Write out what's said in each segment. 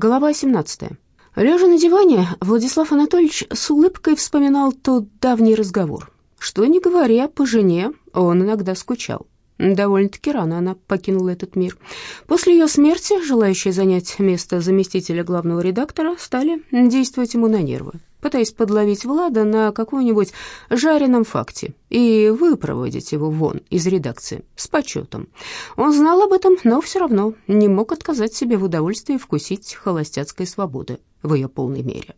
Глава 17. Лежа на диване, Владислав Анатольевич с улыбкой вспоминал тот давний разговор. Что не говоря по жене, он иногда скучал. Довольно-таки рано она покинула этот мир. После ее смерти желающие занять место заместителя главного редактора стали действовать ему на нервы, пытаясь подловить Влада на каком-нибудь жареном факте и выпроводить его вон из редакции с почетом. Он знал об этом, но все равно не мог отказать себе в удовольствии вкусить холостяцкой свободы в ее полной мере.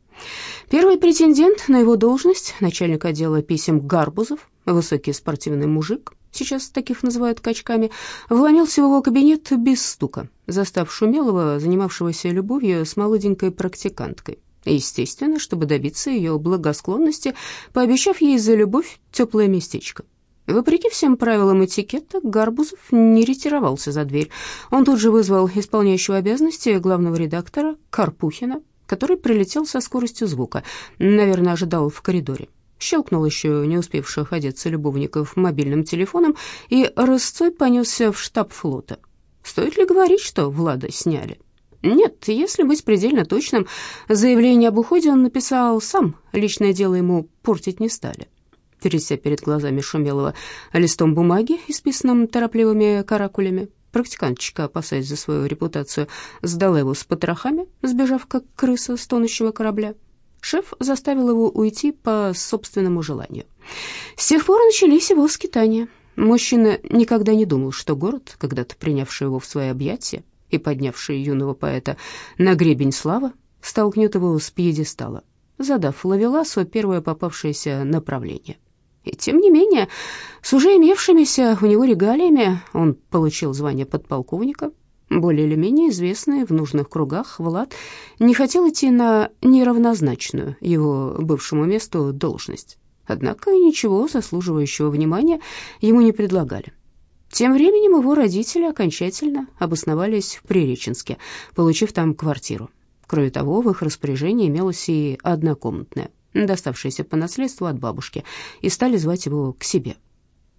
Первый претендент на его должность, начальник отдела писем Гарбузов, высокий спортивный мужик, сейчас таких называют качками, вломился в его кабинет без стука, застав Шумелова, занимавшегося любовью с молоденькой практиканткой. Естественно, чтобы добиться ее благосклонности, пообещав ей за любовь теплое местечко. Вопреки всем правилам этикета, Гарбузов не ретировался за дверь. Он тут же вызвал исполняющего обязанности главного редактора Карпухина, который прилетел со скоростью звука, наверное, ожидал в коридоре щелкнул еще не успевших одеться любовников мобильным телефоном и рысцой понесся в штаб флота. Стоит ли говорить, что Влада сняли? Нет, если быть предельно точным, заявление об уходе он написал сам, личное дело ему портить не стали. Тряся перед глазами Шумелова листом бумаги, исписанным торопливыми каракулями, практиканточка, опасаясь за свою репутацию, сдала его с потрохами, сбежав как крыса с тонущего корабля. Шеф заставил его уйти по собственному желанию. С тех пор начались его скитания. Мужчина никогда не думал, что город, когда-то принявший его в свои объятия и поднявший юного поэта на гребень славы, столкнет его с пьедестала, задав Лавеласу первое попавшееся направление. И тем не менее, с уже имевшимися у него регалиями он получил звание подполковника, более или менее известный в нужных кругах, Влад не хотел идти на неравнозначную его бывшему месту должность. Однако ничего заслуживающего внимания ему не предлагали. Тем временем его родители окончательно обосновались в Приреченске, получив там квартиру. Кроме того, в их распоряжении имелась и однокомнатная, доставшаяся по наследству от бабушки, и стали звать его к себе.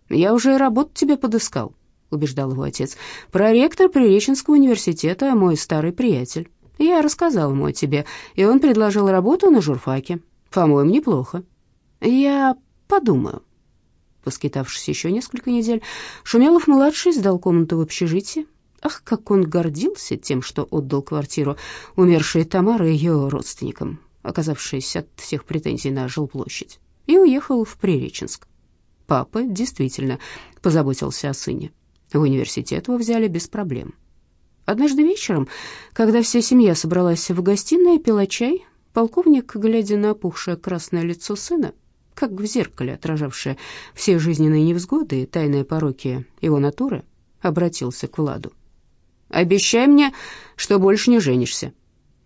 «Я уже работу тебе подыскал», убеждал его отец. «Проректор Приреченского университета, мой старый приятель. Я рассказал ему о тебе, и он предложил работу на журфаке. По-моему, неплохо». «Я подумаю». Поскитавшись еще несколько недель, Шумелов-младший сдал комнату в общежитии. Ах, как он гордился тем, что отдал квартиру умершей Тамары ее родственникам, оказавшись от всех претензий на жилплощадь, и уехал в Приреченск. Папа действительно позаботился о сыне. В университет его взяли без проблем. Однажды вечером, когда вся семья собралась в гостиной и пила чай, полковник, глядя на опухшее красное лицо сына, как в зеркале отражавшее все жизненные невзгоды и тайные пороки его натуры, обратился к Владу. «Обещай мне, что больше не женишься».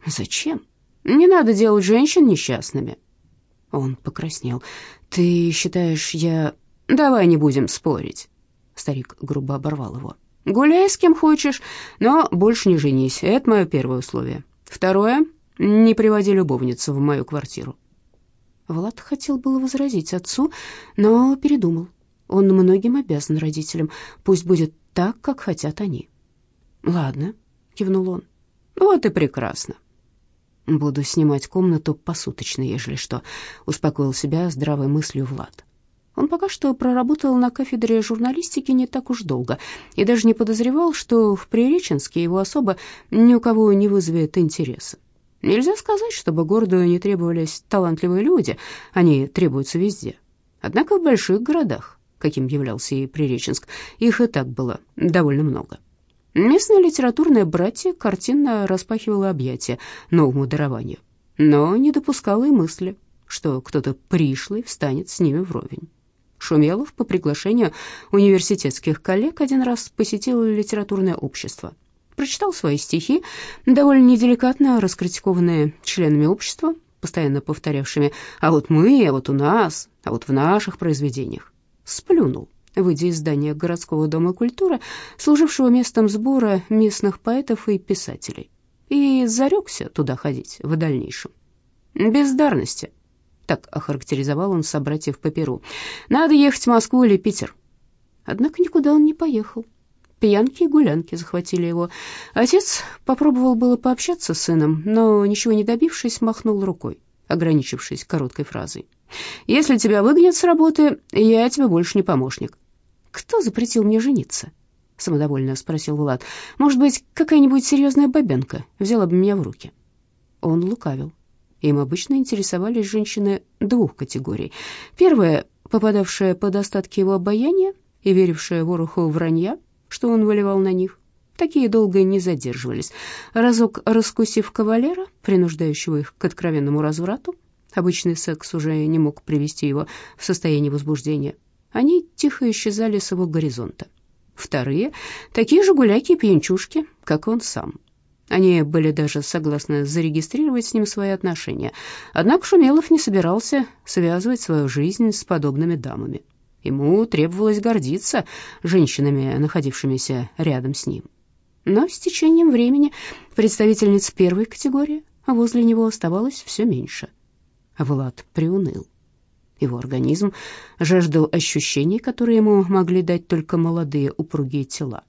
«Зачем? Не надо делать женщин несчастными». Он покраснел. «Ты считаешь, я...» «Давай не будем спорить». Старик грубо оборвал его. «Гуляй с кем хочешь, но больше не женись. Это мое первое условие. Второе — не приводи любовницу в мою квартиру». Влад хотел было возразить отцу, но передумал. Он многим обязан родителям. Пусть будет так, как хотят они. «Ладно», — кивнул он. «Вот и прекрасно». «Буду снимать комнату посуточно, ежели что», — успокоил себя здравой мыслью Влад. Он пока что проработал на кафедре журналистики не так уж долго и даже не подозревал, что в Приреченске его особо ни у кого не вызовет интереса. Нельзя сказать, чтобы городу не требовались талантливые люди, они требуются везде. Однако в больших городах, каким являлся и Приреченск, их и так было довольно много. Местное литературное братье картинно распахивало объятия новому дарованию, но не допускало и мысли, что кто-то пришлый встанет с ними вровень. Шумелов по приглашению университетских коллег один раз посетил литературное общество. Прочитал свои стихи, довольно неделикатно раскритикованные членами общества, постоянно повторявшими «а вот мы, а вот у нас, а вот в наших произведениях». Сплюнул, выйдя из здания городского дома культуры, служившего местом сбора местных поэтов и писателей, и зарекся туда ходить в дальнейшем. Бездарности, так охарактеризовал он собратьев по Перу. «Надо ехать в Москву или Питер». Однако никуда он не поехал. Пьянки и гулянки захватили его. Отец попробовал было пообщаться с сыном, но, ничего не добившись, махнул рукой, ограничившись короткой фразой. «Если тебя выгонят с работы, я тебе больше не помощник». «Кто запретил мне жениться?» — самодовольно спросил Влад. «Может быть, какая-нибудь серьезная бабенка взяла бы меня в руки?» Он лукавил. Им обычно интересовались женщины двух категорий. Первая, попадавшая под остатки его обаяния и верившая вороху вранья, что он выливал на них. Такие долго не задерживались. Разок раскусив кавалера, принуждающего их к откровенному разврату, обычный секс уже не мог привести его в состояние возбуждения, они тихо исчезали с его горизонта. Вторые — такие же гуляки и пьянчушки, как он сам. Они были даже согласны зарегистрировать с ним свои отношения. Однако Шумелов не собирался связывать свою жизнь с подобными дамами. Ему требовалось гордиться женщинами, находившимися рядом с ним. Но с течением времени представительниц первой категории возле него оставалось все меньше. Влад приуныл. Его организм жаждал ощущений, которые ему могли дать только молодые упругие тела.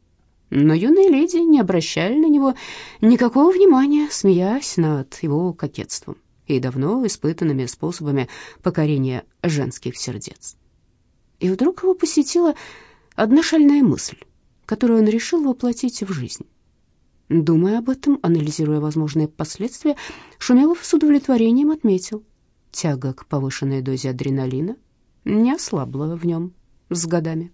Но юные леди не обращали на него никакого внимания, смеясь над его кокетством и давно испытанными способами покорения женских сердец. И вдруг его посетила одна шальная мысль, которую он решил воплотить в жизнь. Думая об этом, анализируя возможные последствия, Шумелов с удовлетворением отметил, тяга к повышенной дозе адреналина не ослабла в нем с годами.